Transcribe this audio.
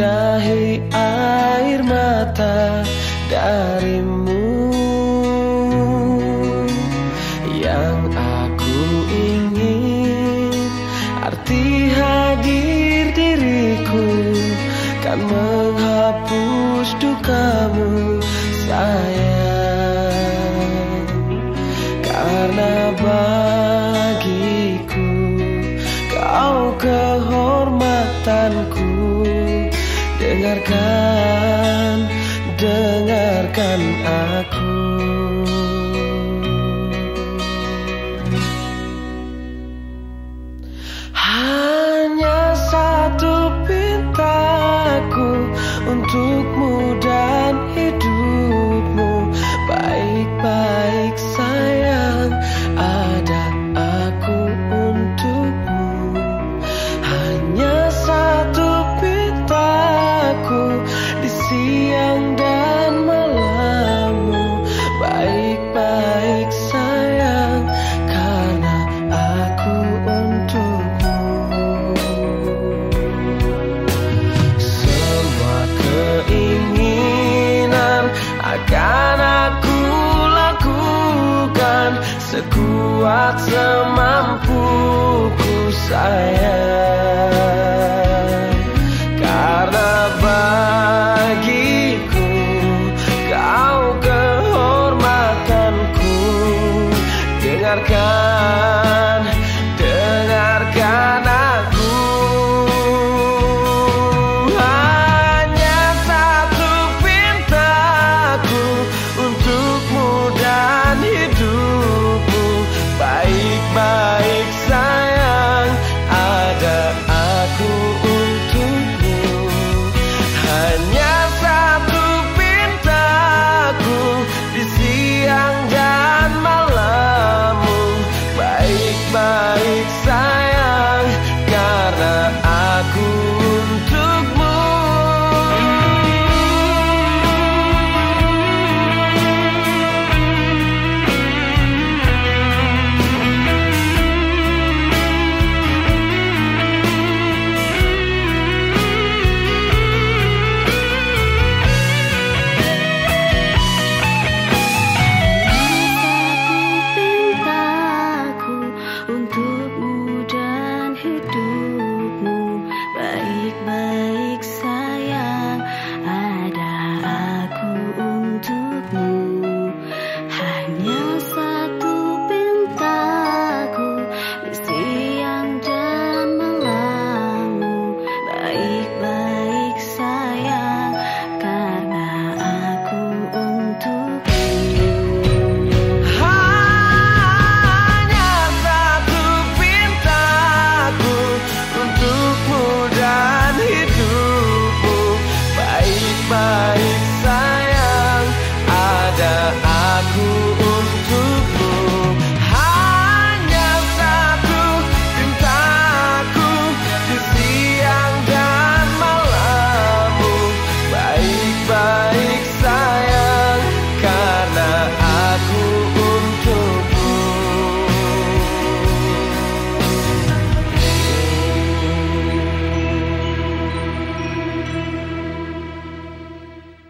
dahi air mata darimu. Yang aku ingin arti hadir diriku Kan menghapus dukamu sayang. Karena bagiku kau kehormatanku Dengarkan, dengarkan aku. Hanya satu pintaku untukmu dan hidupmu Baik-baik dan malammu. Baik-baik sayang karena aku untukmu. Semua keinginan akan aku lakukan Sekuat semampuku sayang Bye.